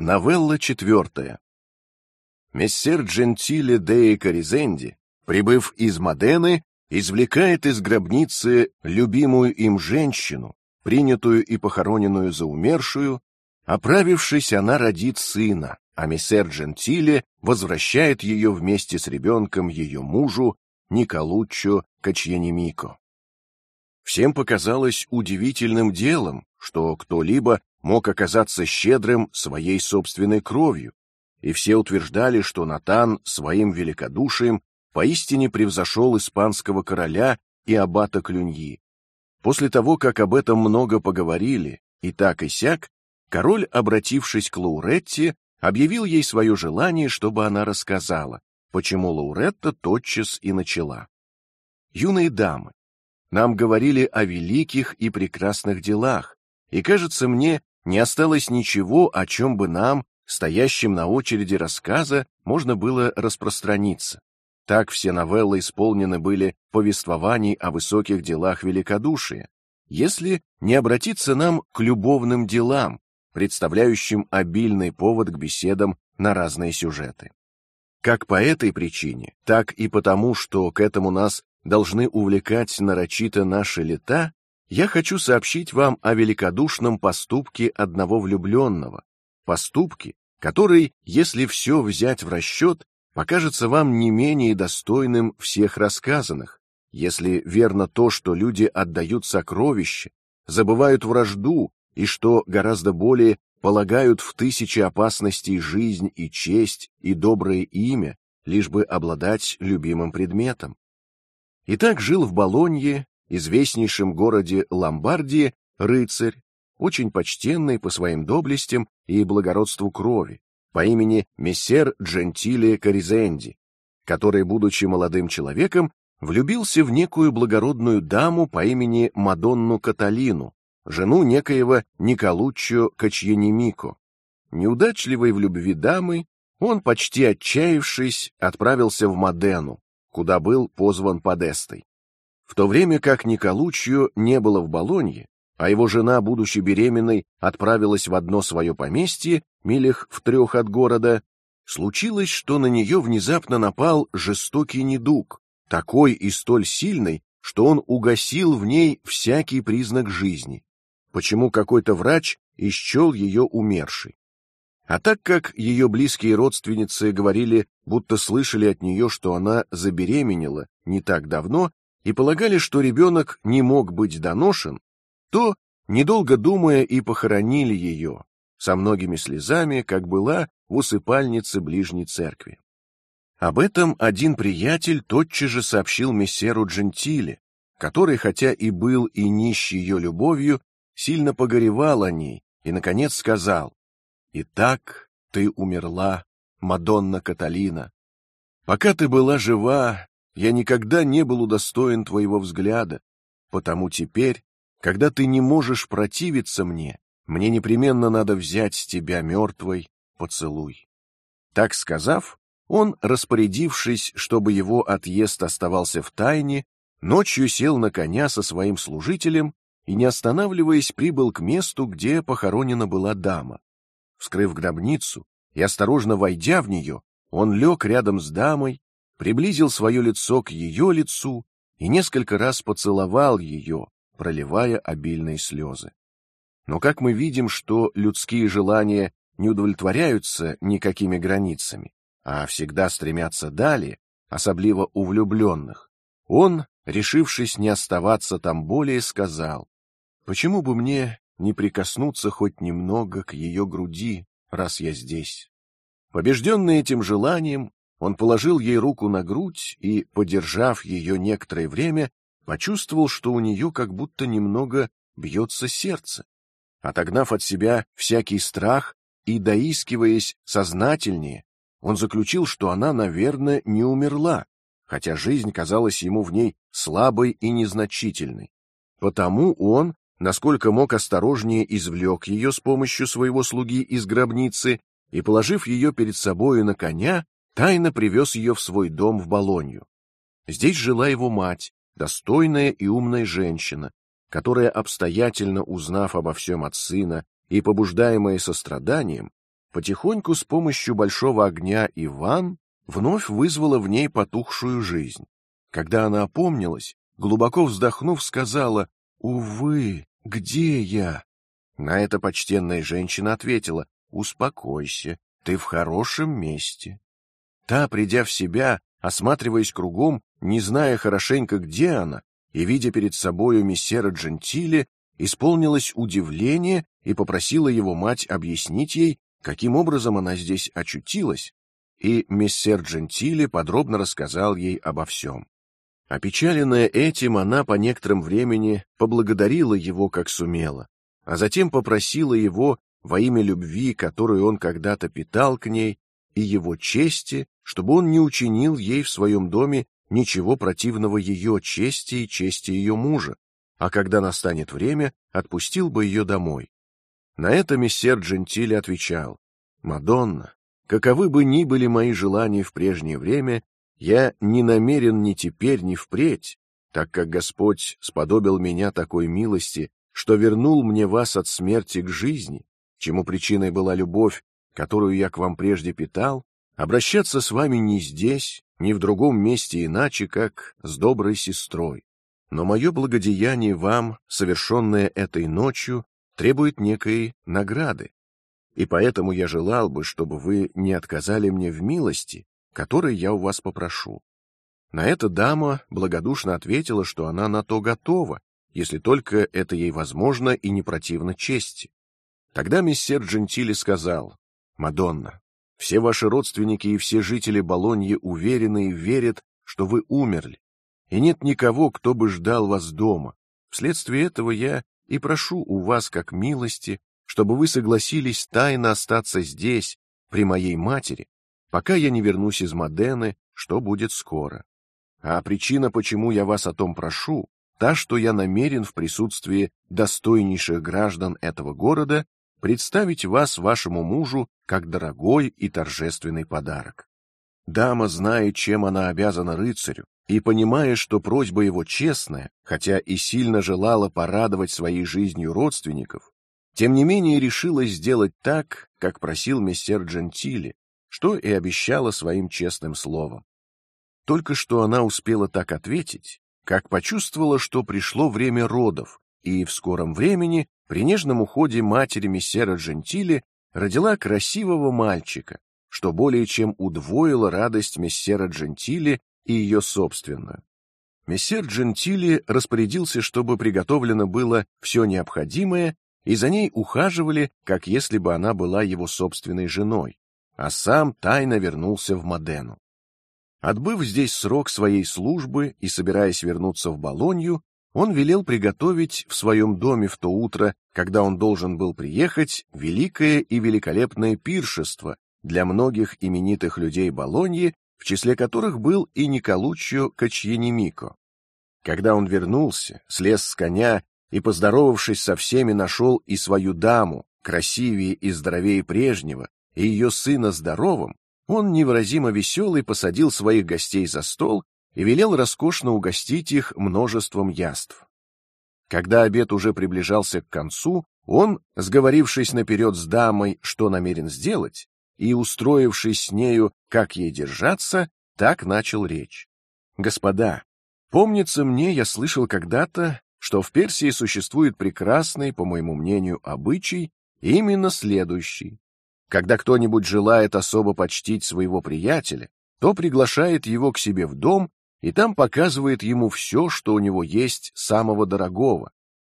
Новелла четвертая. Мессер Джентиле де Коризенди, прибыв из Модены, извлекает из гробницы любимую им женщину, принятую и похороненную за умершую. Оправившись, она родит сына, а мессер Джентиле возвращает ее вместе с ребенком ее мужу Николуччо Качьянемико. Всем показалось удивительным делом, что кто-либо мог оказаться щедрым своей собственной кровью, и все утверждали, что Натан своим великодушием поистине превзошел испанского короля и аббата Клюньи. После того, как об этом много поговорили, и так и сяк, король, обратившись к Лауретте, объявил ей свое желание, чтобы она рассказала, почему Лауретта тотчас и начала. Юные дамы, нам говорили о великих и прекрасных делах, и кажется мне, не осталось ничего, о чем бы нам, стоящим на очереди рассказа, можно было распространиться. Так все новеллы исполнены были повествований о высоких делах великодушия, если не обратиться нам к любовным делам, представляющим обильный повод к беседам на разные сюжеты. Как по этой причине, так и потому, что к этому нас должны увлекать нарочито наши лета, я хочу сообщить вам о великодушном поступке одного влюбленного, поступке, который, если все взять в расчет, покажется вам не менее достойным всех рассказанных, если верно то, что люди отдают сокровища, забывают вражду и что гораздо более полагают в тысячи опасностей жизнь и честь и доброе имя, лишь бы обладать любимым предметом. И так жил в Болонье известнейшем городе Ломбардии, рыцарь, очень почтенный по своим доблестям и благородству крови, по имени мессер Джентиле Коризенди, который, будучи молодым человеком, влюбился в некую благородную даму по имени Мадонну Каталину, жену некоего Николуччо Качьянемико. Неудачливой в любви дамы, он почти отчаявшись отправился в Модену, куда был позван Подестой. В то время как Николуччио не было в Болонье, а его жена, будучи беременной, отправилась в одно свое поместье, милях в трех от города, случилось, что на нее внезапно напал жестокий недуг, такой и столь сильный, что он угасил в ней всякий признак жизни. Почему какой-то врач исчел ее умершей? А так как ее близкие родственницы говорили, будто слышали от нее, что она забеременела не так давно, и полагали, что ребенок не мог быть доношен, то, недолго думая, и похоронили ее со многими слезами, как была в усыпальнице ближней церкви. Об этом один приятель тотчас же сообщил мессеру Джентиле, который, хотя и был и нищ ее любовью, сильно погоревал о ней и, наконец, сказал: "Итак, ты умерла, Мадонна Каталина. Пока ты была жива, я никогда не был удостоен твоего взгляда, потому теперь, когда ты не можешь противиться мне, мне непременно надо взять с тебя мертвой поцелуй. Так сказав, он, распорядившись, чтобы его отъезд оставался в тайне, ночью сел на коня со своим служителем и, не останавливаясь, прибыл к месту, где похоронена была дама. Вскрыв гробницу и осторожно войдя в нее, он лег рядом с дамой приблизил свое лицо к ее лицу и несколько раз поцеловал ее, проливая обильные слезы. Но как мы видим, что людские желания не удовлетворяются никакими границами, а всегда стремятся далее, особливо у влюбленных, он, решившись не оставаться там более, сказал: "Почему бы мне не прикоснуться хоть немного к ее груди, раз я здесь?" Побежденный этим желанием, он положил ей руку на грудь и, подержав ее некоторое время, почувствовал, что у нее как будто немного бьется сердце. Отогнав от себя всякий страх и доискиваясь сознательнее, он заключил, что она, наверное, не умерла, хотя жизнь казалась ему в ней слабой и незначительной. Потому он, насколько мог осторожнее, извлек ее с помощью своего слуги из гробницы и, положив ее перед собою на коня, тайно привез ее в свой дом в Болонью. Здесь жила его мать, достойная и умная женщина, которая обстоятельно узнав обо всем от сына и побуждаемая состраданием, потихоньку с помощью большого огня Иван вновь вызвала в ней потухшую жизнь. Когда она опомнилась, глубоко вздохнув, сказала: "Увы, где я?" На это почтенная женщина ответила: "Успокойся, ты в хорошем месте". Та, придя в себя, осматриваясь кругом, не зная хорошенько, где она, и видя перед собою мессера Джентиле, исполнилось удивление и попросила его мать объяснить ей, каким образом она здесь очутилась, и мессер Джентиле подробно рассказал ей обо всем. Опечаленная этим, она по некоторым времени поблагодарила его, как сумела, а затем попросила его во имя любви, которую он когда-то питал к ней, и его чести, чтобы он не учинил ей в своем доме ничего противного ее чести и чести ее мужа, а когда настанет время, отпустил бы ее домой. На это мессер Джентиле отвечал: Мадонна, каковы бы ни были мои желания в прежнее время, я не намерен ни теперь, ни впредь, так как Господь сподобил меня такой милости, что вернул мне вас от смерти к жизни, чему причиной была любовь, которую я к вам прежде питал, обращаться с вами не здесь, ни в другом месте иначе, как с доброй сестрой. Но мое благодеяние вам, совершенное этой ночью, требует некой награды, и поэтому я желал бы, чтобы вы не отказали мне в милости, которой я у вас попрошу. На это дама благодушно ответила, что она на то готова, если только это ей возможно и не противно чести. Тогда мессер Джентили сказал: Мадонна, все ваши родственники и все жители Болоньи уверены и верят, что вы умерли, и нет никого, кто бы ждал вас дома. Вследствие этого я и прошу у вас как милости, чтобы вы согласились тайно остаться здесь при моей матери, пока я не вернусь из Модены, что будет скоро. А причина, почему я вас о том прошу, та, что я намерен в присутствии достойнейших граждан этого города представить вас вашему мужу как дорогой и торжественный подарок. Дама знает, чем она обязана рыцарю, и понимая, что просьба его честная, хотя и сильно желала порадовать своей жизнью родственников, тем не менее решила сделать так, как просил мессер Джентили, что и обещала своим честным словом. Только что она успела так ответить, как почувствовала, что пришло время родов, и в скором времени при нежном уходе матери мессера Джентили родила красивого мальчика, что более чем удвоило радость мессера Джентили и ее собственную. Мессер Джентили распорядился, чтобы приготовлено было все необходимое, и за ней ухаживали, как если бы она была его собственной женой, а сам тайно вернулся в Модену. Отбыв здесь срок своей службы и собираясь вернуться в Болонью, он велел приготовить в своем доме в то утро, когда он должен был приехать, великое и великолепное пиршество для многих именитых людей Болоньи, в числе которых был и Николуччо Качьенемико. Когда он вернулся, слез с коня и, поздоровавшись со всеми, нашел и свою даму, красивее и здоровее прежнего, и ее сына здоровым, он невыразимо веселый посадил своих гостей за стол и велел роскошно угостить их множеством яств. Когда обед уже приближался к концу, он, сговорившись наперед с дамой, что намерен сделать, и устроившись с нею, как ей держаться, так начал речь: "Господа, помнится мне, я слышал когда-то, что в Персии существует прекрасный, по моему мнению, обычай, именно следующий: когда кто-нибудь желает особо почтить своего приятеля, то приглашает его к себе в дом и там показывает ему все, что у него есть самого дорогого,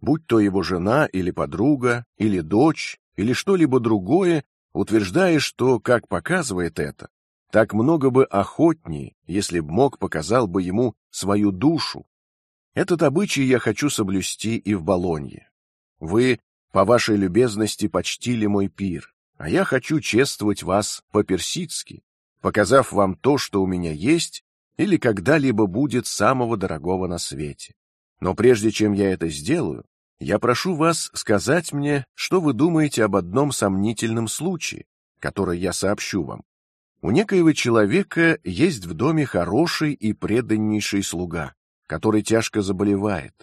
будь то его жена или подруга, или дочь, или что-либо другое, утверждая, что, как показывает это, так много бы охотнее, если б мог показал бы ему свою душу. Этот обычай я хочу соблюсти и в Болонье. Вы по вашей любезности почтили мой пир, а я хочу чествовать вас по-персидски, показав вам то, что у меня есть или когда-либо будет самого дорогого на свете. Но прежде чем я это сделаю, я прошу вас сказать мне, что вы думаете об одном сомнительном случае, который я сообщу вам. У некоего человека есть в доме хороший и преданнейший слуга, который тяжко заболевает.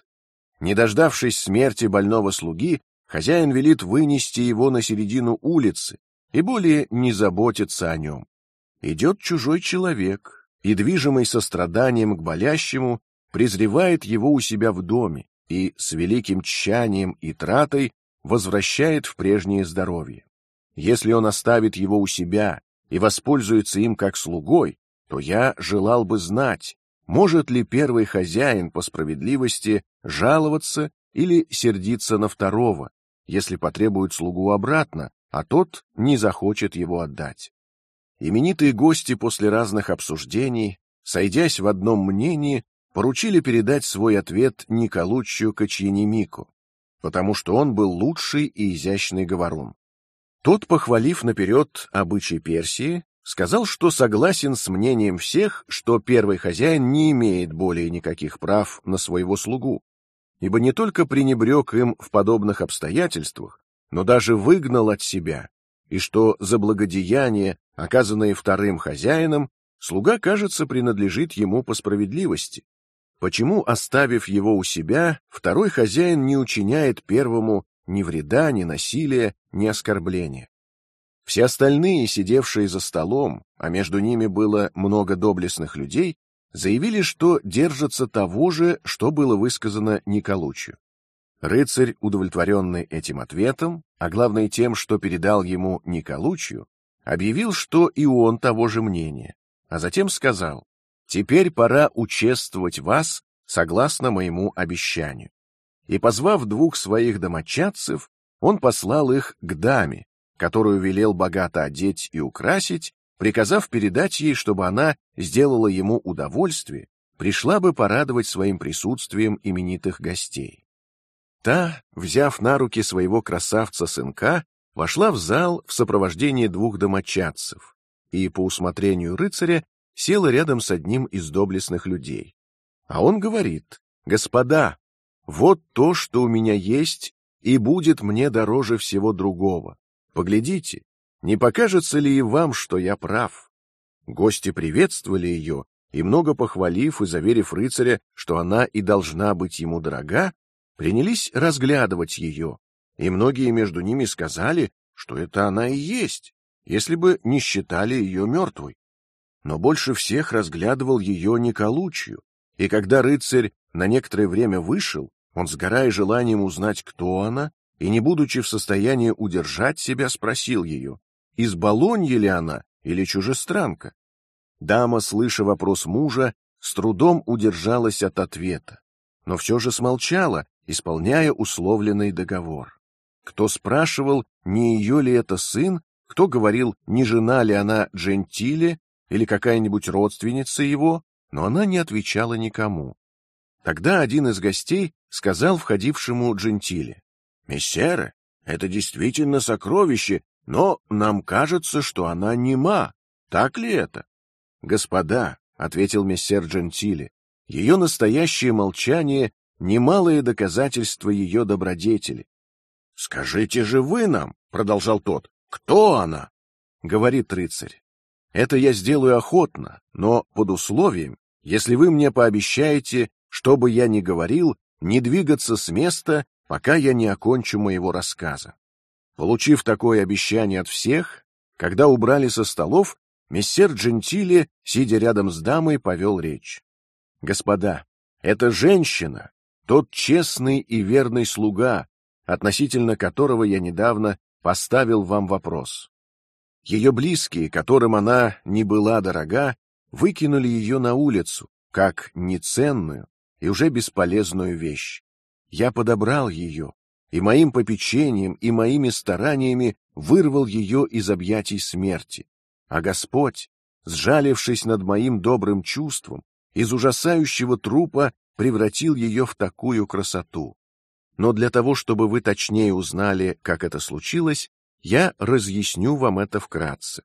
Не дождавшись смерти больного слуги, хозяин велит вынести его на середину улицы и более не заботится о нем. Идет чужой человек и, движимый состраданием к болящему, презревает его у себя в доме и с великим тщанием и тратой возвращает в прежнее здоровье. Если он оставит его у себя и воспользуется им как слугой, то я желал бы знать, может ли первый хозяин по справедливости жаловаться или сердиться на второго, если потребует слугу обратно, а тот не захочет его отдать. Именитые гости после разных обсуждений, сойдясь в одном мнении, поручили передать свой ответ Николуччию Кочьянемику, потому что он был лучший и изящный говорун. Тот, похвалив наперед обычай Персии, сказал, что согласен с мнением всех, что первый хозяин не имеет более никаких прав на своего слугу, ибо не только пренебрег им в подобных обстоятельствах, но даже выгнал от себя, и что за благодеяние, оказанное вторым хозяином, слуга, кажется, принадлежит ему по справедливости. Почему, оставив его у себя, второй хозяин не учиняет первому ни вреда, ни насилия, ни оскорбления? Все остальные, сидевшие за столом, а между ними было много доблестных людей, заявили, что держатся того же, что было высказано Николучью. Рыцарь, удовлетворенный этим ответом, а главное тем, что передал ему Николучью, объявил, что и он того же мнения, а затем сказал: "Теперь пора учествовать вас согласно моему обещанию". И позвав двух своих домочадцев, он послал их к даме, которую велел богато одеть и украсить, приказав передать ей, чтобы она сделала ему удовольствие, пришла бы порадовать своим присутствием именитых гостей. Та, взяв на руки своего красавца сынка, вошла в зал в сопровождении двух домочадцев и по усмотрению рыцаря села рядом с одним из доблестных людей. А он говорит: "Господа, вот то, что у меня есть, и будет мне дороже всего другого. Поглядите, не покажется ли и вам, что я прав?" Гости приветствовали ее и много похвалив и заверив рыцаря, что она и должна быть ему дорога, принялись разглядывать ее, и многие между ними сказали, что это она и есть, если бы не считали ее мертвой. Но больше всех разглядывал ее Николучью, и когда рыцарь на некоторое время вышел, он, сгорая желанием узнать, кто она, и не будучи в состоянии удержать себя, спросил ее: из Болоньи ли она или чужестранка? Дама, слыша вопрос мужа, с трудом удержалась от ответа, но все же смолчала, исполняя условленный договор. Кто спрашивал, не ее ли это сын, кто говорил, не жена ли она Джентиле или какая-нибудь родственница его, но она не отвечала никому. Тогда один из гостей сказал входившему Джентиле: "Мессере, это действительно сокровище, но нам кажется, что она нема. Так ли это?" "Господа", ответил мессер Джентиле, ее настоящее молчание немалое доказательство ее добродетели. Скажите же вы нам, продолжал тот, кто она? Говорит рыцарь. Это я сделаю охотно, но под условием, если вы мне пообещаете, что бы я ни говорил, не двигаться с места, пока я не окончу моего рассказа. Получив такое обещание от всех, когда убрали со столов, мессер Джентили, сидя рядом с дамой, повел речь. Господа, эта женщина тот честный и верный слуга, относительно которого я недавно поставил вам вопрос. Ее близкие, которым она не была дорога, выкинули ее на улицу как неценную и уже бесполезную вещь. Я подобрал ее и моим попечением и моими стараниями вырвал ее из объятий смерти. А Господь, сжалившись над моим добрым чувством, из ужасающего трупа превратил ее в такую красоту. Но для того, чтобы вы точнее узнали, как это случилось, я разъясню вам это вкратце.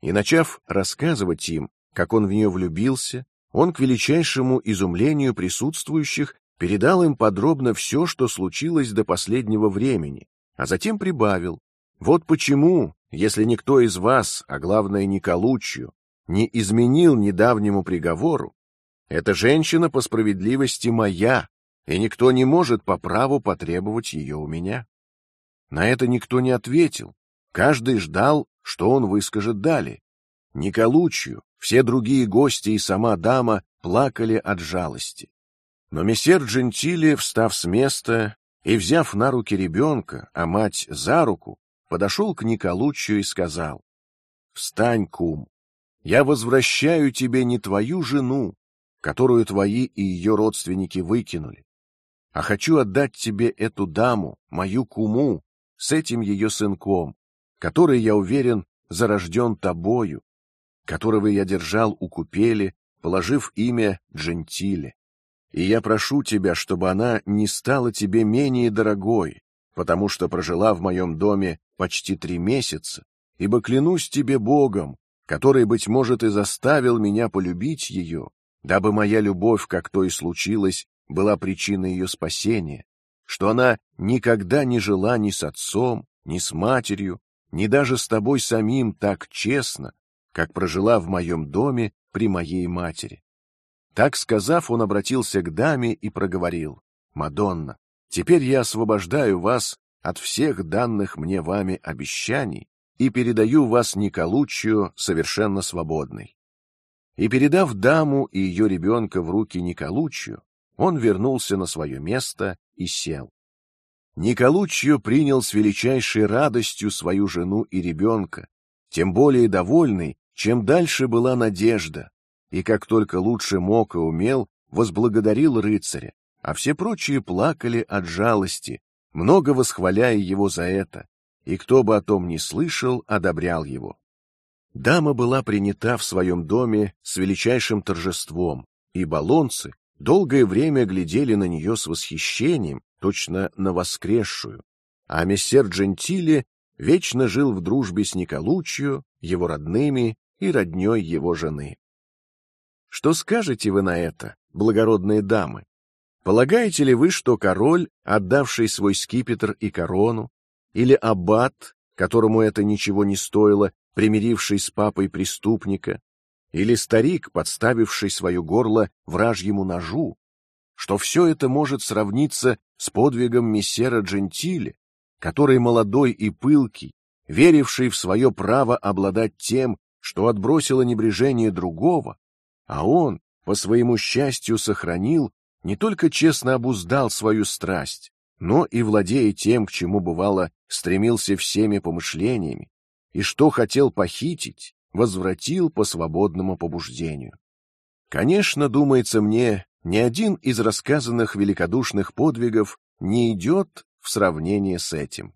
И начав рассказывать им, как он в нее влюбился, он к величайшему изумлению присутствующих передал им подробно все, что случилось до последнего времени, а затем прибавил: вот почему, если никто из вас, а главное Николучью, не изменил недавнему приговору, эта женщина по справедливости моя, и никто не может по праву потребовать ее у меня. На это никто не ответил. Каждый ждал, что он выскажет далее. Николучью, все другие гости и сама дама плакали от жалости. Но месье Джентили, встав с места и взяв на руки ребенка, а мать за руку, подошел к Николучью и сказал: "Встань, кум, я возвращаю тебе не твою жену, которую твои и ее родственники выкинули, а хочу отдать тебе эту даму, мою куму, с этим ее сынком, который, я уверен, зарожден тобою, которого я держал у купели, положив имя Джентиле. И я прошу тебя, чтобы она не стала тебе менее дорогой, потому что прожила в моем доме почти три месяца, ибо клянусь тебе Богом, который быть может и заставил меня полюбить ее, дабы моя любовь, как то и случилось, была причиной ее спасения, что она никогда не жила ни с отцом, ни с матерью, ни даже с тобой самим так честно, как прожила в моем доме при моей матери. Так сказав, он обратился к даме и проговорил: Мадонна, теперь я освобождаю вас от всех данных мне вами обещаний и передаю вас Николуччию совершенно свободной. И передав даму и ее ребенка в руки Николуччию, он вернулся на свое место и сел. Николуччио принял с величайшей радостью свою жену и ребенка, тем более довольный, чем дальше была надежда, и как только лучше мог и умел, возблагодарил рыцаря, а все прочие плакали от жалости, много восхваляя его за это, и кто бы о том не слышал, одобрял его. Дама была принята в своем доме с величайшим торжеством, и балонцы долгое время глядели на нее с восхищением, точно на воскресшую, а мессер Джентили вечно жил в дружбе с Николуччио, его родными и родней его жены. Что скажете вы на это, благородные дамы? Полагаете ли вы, что король, отдавший свой скипетр и корону, или аббат, которому это ничего не стоило, примиривший с папой преступника, или старик, подставивший свое горло вражьему ножу, что все это может сравниться с подвигом мессера Джентили, который молодой и пылкий, веривший в свое право обладать тем, что отбросило небрежение другого, а он по своему счастью сохранил, не только честно обуздал свою страсть, но и владея тем, к чему бывало стремился всеми помышлениями, и что хотел похитить, возвратил по свободному побуждению. Конечно, думается мне, ни один из рассказанных великодушных подвигов не идет в сравнение с этим.